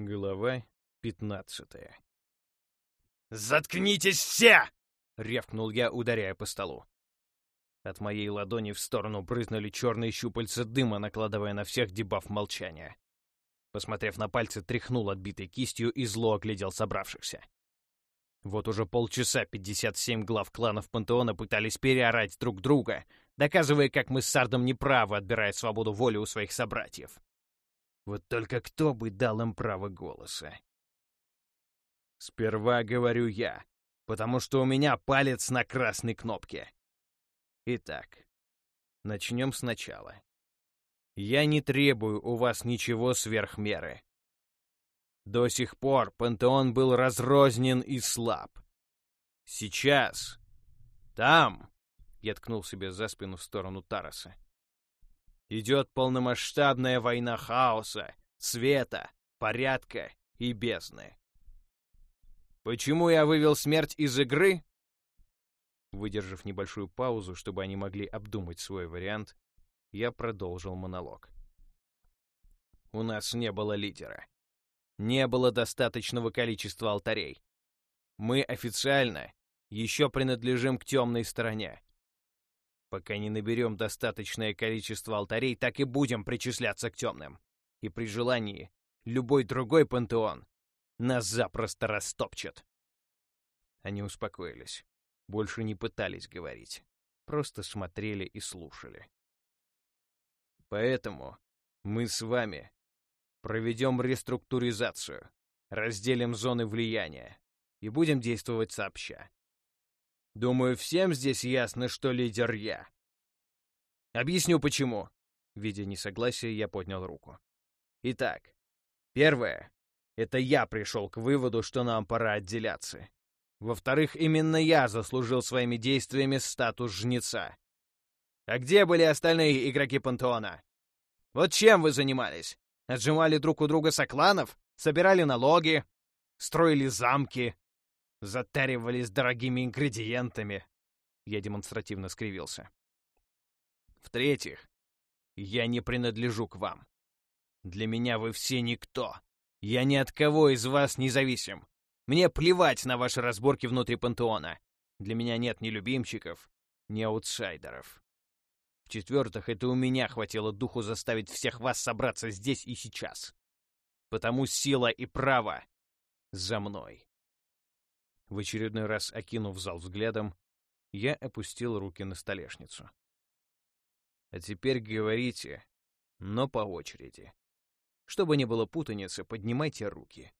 Глава пятнадцатая. «Заткнитесь все!» — рявкнул я, ударяя по столу. От моей ладони в сторону брызнули черные щупальца дыма, накладывая на всех дебаф молчания. Посмотрев на пальцы, тряхнул отбитой кистью и зло оглядел собравшихся. Вот уже полчаса 57 глав кланов Пантеона пытались переорать друг друга, доказывая, как мы с Сардом неправы, отбирая свободу воли у своих собратьев. Вот только кто бы дал им право голоса? Сперва говорю я, потому что у меня палец на красной кнопке. Итак, начнем сначала. Я не требую у вас ничего сверх меры. До сих пор пантеон был разрознен и слаб. Сейчас, там, я ткнул себе за спину в сторону Тараса, идет полномасштабная война хаоса, света, порядка и бездны. Почему я вывел смерть из игры? Выдержав небольшую паузу, чтобы они могли обдумать свой вариант, я продолжил монолог. У нас не было лидера. Не было достаточного количества алтарей. Мы официально еще принадлежим к темной стороне. Пока не наберем достаточное количество алтарей, так и будем причисляться к темным. И при желании любой другой пантеон нас запросто растопчет. Они успокоились. Больше не пытались говорить. Просто смотрели и слушали. Поэтому мы с вами проведем реструктуризацию, разделим зоны влияния и будем действовать сообща. Думаю, всем здесь ясно, что лидер я. Объясню почему. Видя несогласие, я поднял руку. Итак, первое — это я пришел к выводу, что нам пора отделяться. Во-вторых, именно я заслужил своими действиями статус жнеца. А где были остальные игроки пантеона? Вот чем вы занимались? Отжимали друг у друга сокланов? Собирали налоги? Строили замки? Затаривались дорогими ингредиентами. Я демонстративно скривился. В-третьих, я не принадлежу к вам. Для меня вы все никто. Я ни от кого из вас не зависим. Мне плевать на ваши разборки внутри пантеона. Для меня нет ни любимчиков, ни аутсайдеров. В-четвертых, это у меня хватило духу заставить всех вас собраться здесь и сейчас. Потому сила и право за мной. В очередной раз окинув зал взглядом, я опустил руки на столешницу. А теперь говорите, но по очереди. Чтобы не было путаницы, поднимайте руки.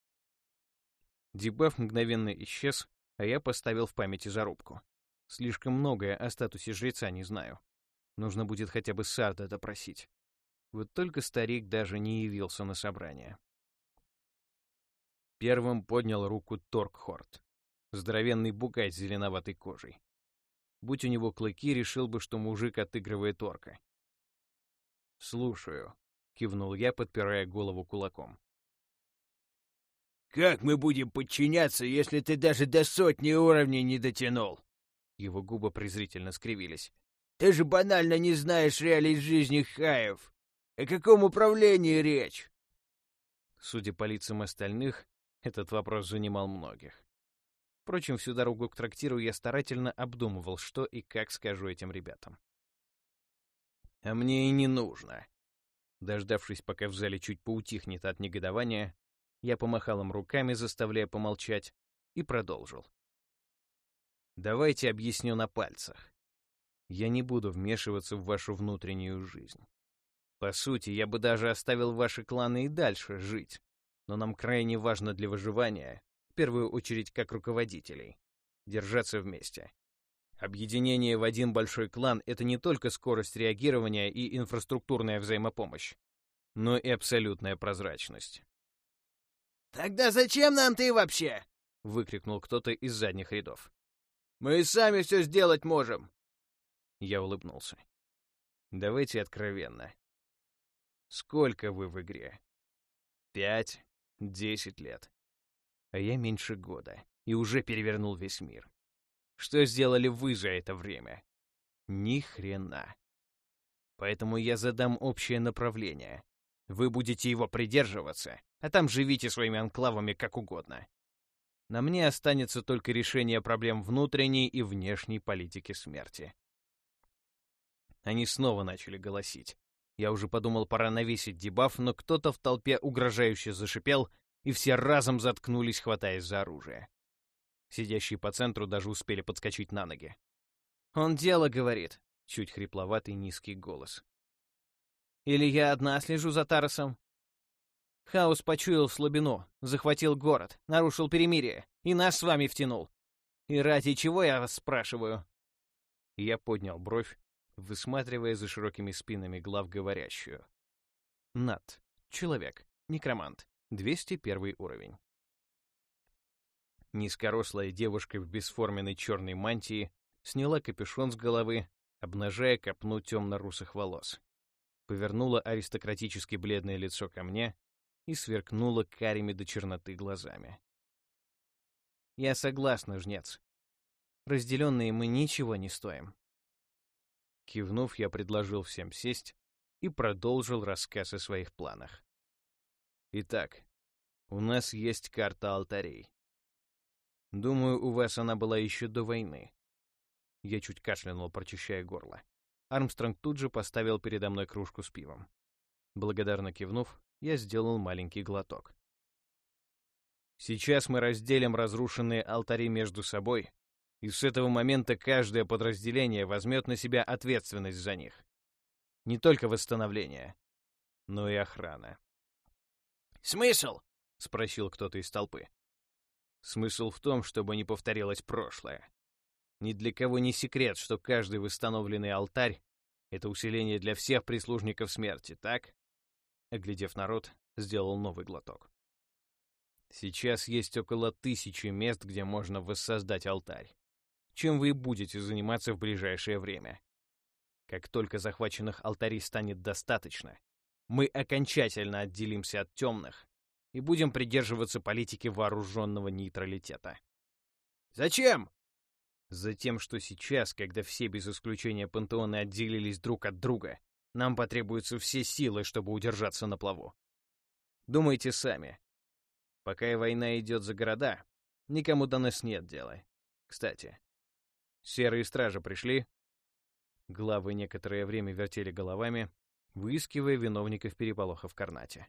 Дебаф мгновенно исчез, а я поставил в памяти зарубку. Слишком многое о статусе жреца не знаю. Нужно будет хотя бы Сарда допросить. Вот только старик даже не явился на собрание. Первым поднял руку Торкхорд. Здоровенный бугай с зеленоватой кожей. Будь у него клыки, решил бы, что мужик отыгрывает орка. «Слушаю», — кивнул я, подпирая голову кулаком. «Как мы будем подчиняться, если ты даже до сотни уровней не дотянул?» Его губы презрительно скривились. «Ты же банально не знаешь реалий жизни хаев. О каком управлении речь?» Судя по лицам остальных, этот вопрос занимал многих. Впрочем, всю дорогу к трактиру я старательно обдумывал, что и как скажу этим ребятам. А мне и не нужно. Дождавшись, пока в зале чуть поутихнет от негодования, я помахал им руками, заставляя помолчать, и продолжил. Давайте объясню на пальцах. Я не буду вмешиваться в вашу внутреннюю жизнь. По сути, я бы даже оставил ваши кланы и дальше жить, но нам крайне важно для выживания первую очередь как руководителей. Держаться вместе. Объединение в один большой клан — это не только скорость реагирования и инфраструктурная взаимопомощь, но и абсолютная прозрачность. «Тогда зачем нам ты вообще?» — выкрикнул кто-то из задних рядов. «Мы и сами все сделать можем!» Я улыбнулся. «Давайте откровенно. Сколько вы в игре? Пять? Десять лет? А я меньше года, и уже перевернул весь мир. Что сделали вы за это время? Ни хрена. Поэтому я задам общее направление. Вы будете его придерживаться, а там живите своими анклавами как угодно. На мне останется только решение проблем внутренней и внешней политики смерти. Они снова начали голосить. Я уже подумал, пора навесить дебаф, но кто-то в толпе угрожающе зашипел, и все разом заткнулись, хватаясь за оружие. Сидящие по центру даже успели подскочить на ноги. «Он дело говорит», — чуть хрипловатый низкий голос. «Или я одна слежу за Тарасом?» Хаос почуял слабину, захватил город, нарушил перемирие и нас с вами втянул. И ради чего я вас спрашиваю?» Я поднял бровь, высматривая за широкими спинами глав говорящую. Над. Человек. Некромант. 201 уровень. Низкорослая девушка в бесформенной черной мантии сняла капюшон с головы, обнажая копну темно-русых волос. Повернула аристократически бледное лицо ко мне и сверкнула карими до черноты глазами. «Я согласна, жнец. Разделенные мы ничего не стоим». Кивнув, я предложил всем сесть и продолжил рассказ о своих планах. Итак, у нас есть карта алтарей. Думаю, у вас она была еще до войны. Я чуть кашлянул, прочищая горло. Армстронг тут же поставил передо мной кружку с пивом. Благодарно кивнув, я сделал маленький глоток. Сейчас мы разделим разрушенные алтари между собой, и с этого момента каждое подразделение возьмет на себя ответственность за них. Не только восстановление, но и охрана. «Смысл?» — спросил кто-то из толпы. Смысл в том, чтобы не повторилось прошлое. Ни для кого не секрет, что каждый восстановленный алтарь — это усиление для всех прислужников смерти, так? Оглядев народ, сделал новый глоток. Сейчас есть около тысячи мест, где можно воссоздать алтарь. Чем вы будете заниматься в ближайшее время. Как только захваченных алтарей станет достаточно, мы окончательно отделимся от темных и будем придерживаться политики вооруженного нейтралитета. «Зачем?» Затем, что сейчас, когда все без исключения пантеоны отделились друг от друга, нам потребуются все силы, чтобы удержаться на плаву. Думайте сами. Пока и война идет за города, никому до нас нет дела. Кстати, серые стражи пришли. Главы некоторое время вертели головами, выискивая виновников переполоха в Карнате.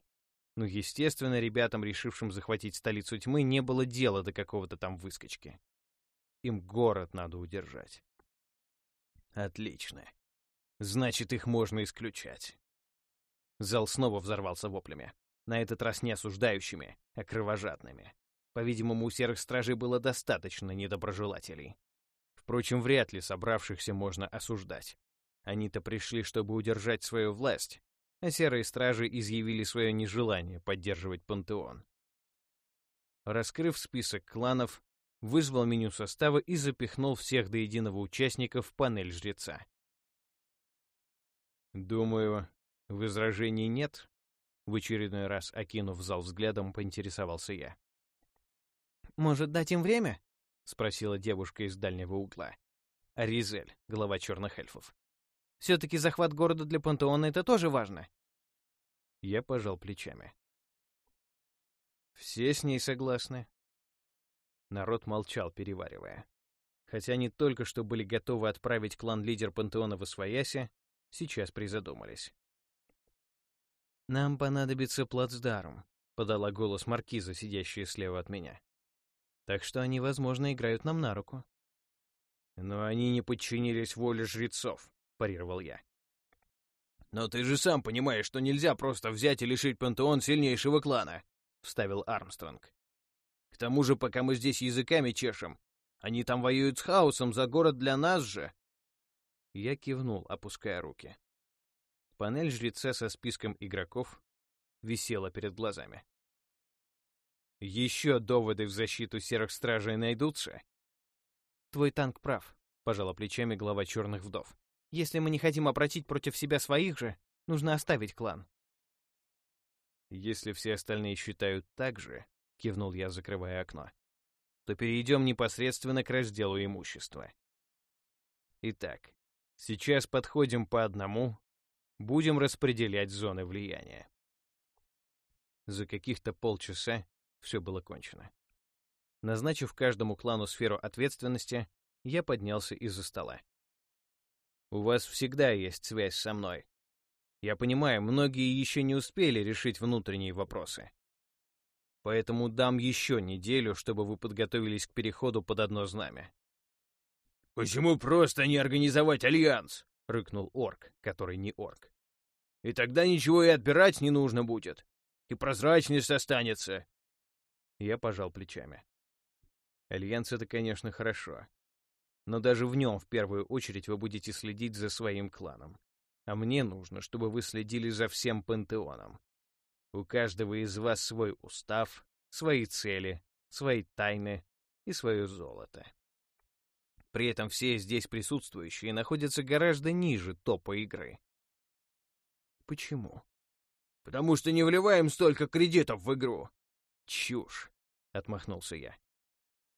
Ну, естественно, ребятам, решившим захватить столицу тьмы, не было дела до какого-то там выскочки. Им город надо удержать. Отлично. Значит, их можно исключать. Зал снова взорвался воплями. На этот раз не осуждающими, а кровожадными. По-видимому, у серых стражей было достаточно недоброжелателей. Впрочем, вряд ли собравшихся можно осуждать. Они-то пришли, чтобы удержать свою власть, а серые стражи изъявили свое нежелание поддерживать пантеон. Раскрыв список кланов, вызвал меню состава и запихнул всех до единого участников в панель жреца. «Думаю, возражений нет?» В очередной раз, окинув зал взглядом, поинтересовался я. «Может, дать им время?» — спросила девушка из дальнего угла. Аризель, глава черных эльфов. «Все-таки захват города для пантеона — это тоже важно». Я пожал плечами. «Все с ней согласны?» Народ молчал, переваривая. Хотя они только что были готовы отправить клан-лидер пантеона в Освояси, сейчас призадумались. «Нам понадобится плацдарм», — подала голос маркиза, сидящая слева от меня. «Так что они, возможно, играют нам на руку». «Но они не подчинились воле жрецов», — парировал я. «Но ты же сам понимаешь, что нельзя просто взять и лишить пантеон сильнейшего клана», — вставил Армстронг. «К тому же, пока мы здесь языками чешем, они там воюют с хаосом за город для нас же. Я кивнул, опуская руки. Панель жреца со списком игроков висела перед глазами. «Еще доводы в защиту серых стражей найдутся?» «Твой танк прав», — пожала плечами глава черных вдов. «Если мы не хотим обратить против себя своих же, нужно оставить клан». «Если все остальные считают так же», — кивнул я, закрывая окно, «то перейдем непосредственно к разделу имущества. Итак, Сейчас подходим по одному, будем распределять зоны влияния. За каких-то полчаса все было кончено. Назначив каждому клану сферу ответственности, я поднялся из-за стола. «У вас всегда есть связь со мной. Я понимаю, многие еще не успели решить внутренние вопросы. Поэтому дам еще неделю, чтобы вы подготовились к переходу под одно знамя». «Почему просто не организовать альянс?» — рыкнул орк, который не орк. «И тогда ничего и отбирать не нужно будет. И прозрачность останется». Я пожал плечами. Альянс — это, конечно, хорошо. Но даже в нем, в первую очередь, вы будете следить за своим кланом. А мне нужно, чтобы вы следили за всем пантеоном. У каждого из вас свой устав, свои цели, свои тайны и свое золото. При этом все здесь присутствующие находятся гораздо ниже топа игры. Почему? Потому что не вливаем столько кредитов в игру. Чушь, отмахнулся я.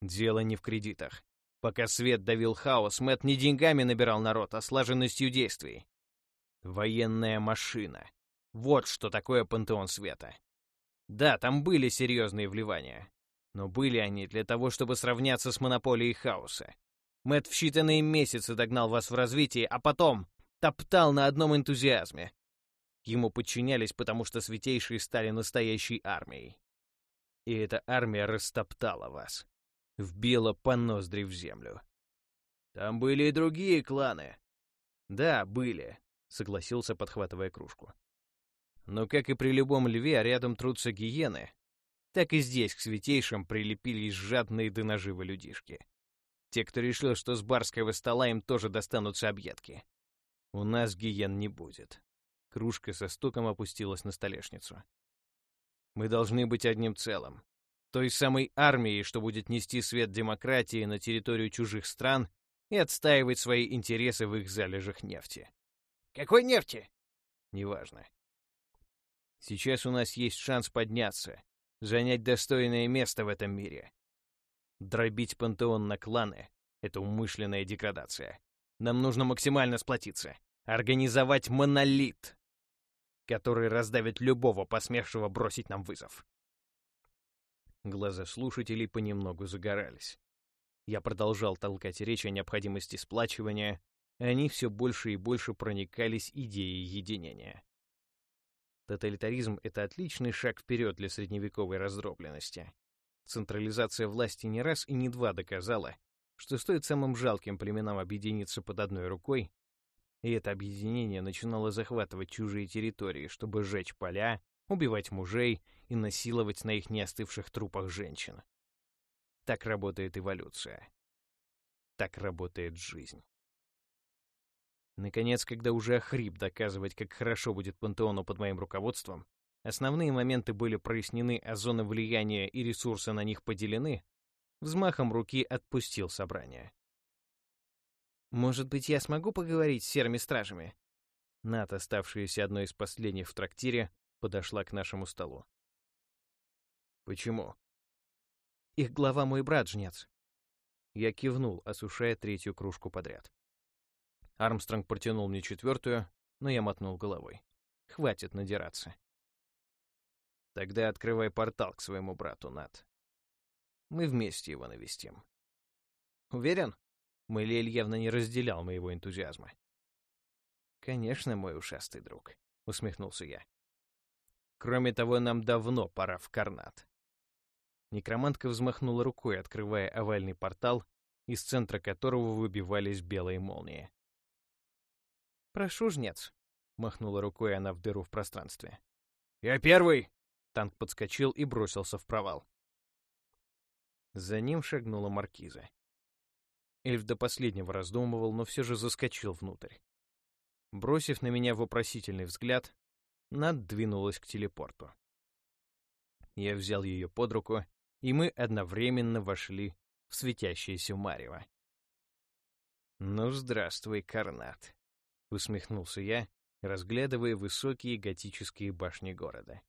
Дело не в кредитах. Пока свет давил хаос, Мэт не деньгами набирал народ, а слаженностью действий. Военная машина. Вот что такое пантеон света. Да, там были серьезные вливания. Но были они для того, чтобы сравняться с монополией хаоса. Мэт в считанные месяцы догнал вас в развитии, а потом топтал на одном энтузиазме. Ему подчинялись, потому что святейшие стали настоящей армией. И эта армия растоптала вас вбила по ноздри в землю. «Там были и другие кланы». «Да, были», — согласился, подхватывая кружку. «Но, как и при любом льве, рядом трутся гиены, так и здесь к святейшим прилепились жадные до наживы людишки. Те, кто решил, что с барского стола им тоже достанутся объедки. У нас гиен не будет». Кружка со стуком опустилась на столешницу. «Мы должны быть одним целым той самой армией, что будет нести свет демократии на территорию чужих стран и отстаивать свои интересы в их залежах нефти. Какой нефти? Неважно. Сейчас у нас есть шанс подняться, занять достойное место в этом мире. Дробить пантеон на кланы — это умышленная деградация. Нам нужно максимально сплотиться, организовать монолит, который раздавит любого посмевшего бросить нам вызов. Глаза слушателей понемногу загорались. Я продолжал толкать речь о необходимости сплачивания, они все больше и больше проникались идеей единения. Тоталитаризм — это отличный шаг вперед для средневековой раздробленности. Централизация власти не раз и не два доказала, что стоит самым жалким племенам объединиться под одной рукой, и это объединение начинало захватывать чужие территории, чтобы сжечь поля, убивать мужей и насиловать на их неостывших трупах женщин. Так работает эволюция. Так работает жизнь. Наконец, когда уже охрип доказывать, как хорошо будет пантеону под моим руководством, основные моменты были прояснены, а зоны влияния и ресурсы на них поделены, взмахом руки отпустил собрание. «Может быть, я смогу поговорить с серыми стражами?» Ната, оставшаяся одной из последних в трактире, подошла к нашему столу. «Почему?» «Их глава мой брат, жнец». Я кивнул, осушая третью кружку подряд. Армстронг протянул мне четвертую, но я мотнул головой. «Хватит надираться». «Тогда открывай портал к своему брату, Нат. Мы вместе его навестим». «Уверен?» Мэлиэль явно не разделял моего энтузиазма. «Конечно, мой ушастый друг», — усмехнулся я. Кроме того, нам давно пора в Карнат. Некромантка взмахнула рукой, открывая овальный портал, из центра которого выбивались белые молнии. «Прошу, жнец», — махнула рукой она в дыру в пространстве. «Я первый!» — танк подскочил и бросился в провал. За ним шагнула маркиза. Эльф до последнего раздумывал, но все же заскочил внутрь. Бросив на меня вопросительный взгляд, над двинулась к телепорту. Я взял ее под руку, и мы одновременно вошли в светящееся марево. «Ну, здравствуй, Карнат», — усмехнулся я, разглядывая высокие готические башни города.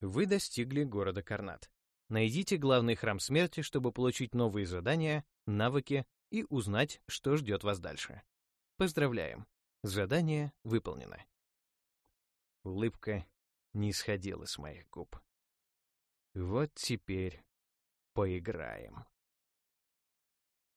Вы достигли города Карнат. Найдите главный храм смерти, чтобы получить новые задания, навыки и узнать, что ждет вас дальше. Поздравляем! Задание выполнено. Улыбка, не сходило с моих губ. Вот теперь поиграем.